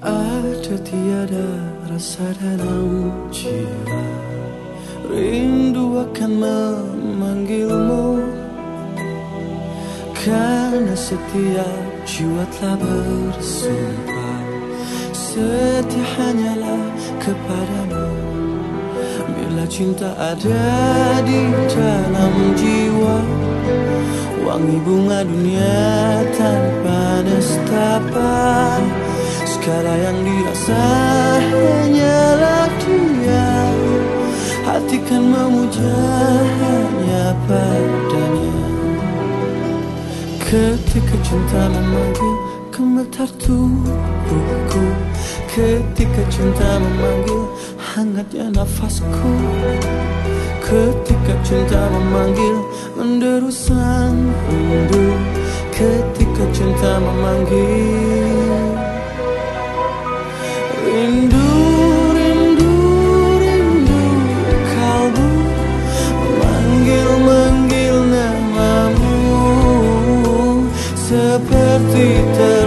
Ada tiada rasa dalam jiwa. Rindu akan memanggilmu. Karena setiap jiwa telah bersumpah Setia hanyalah kepadamu. Bila cinta ada di dalam jiwa Wangi bunga dunia tanpa nestapa Segala yang dirasa hanyalah dia. Hati kan memuja hanya padanya. Ketika cinta memanggil gemetar tubuhku Ketika cinta memanggil hangatnya nafasku. Ketika cinta memanggil menderu sang rindu Ketika cinta memanggil Rindu, rindu, rindu kalbu. Memanggil-manggil namamu. Seperti terbang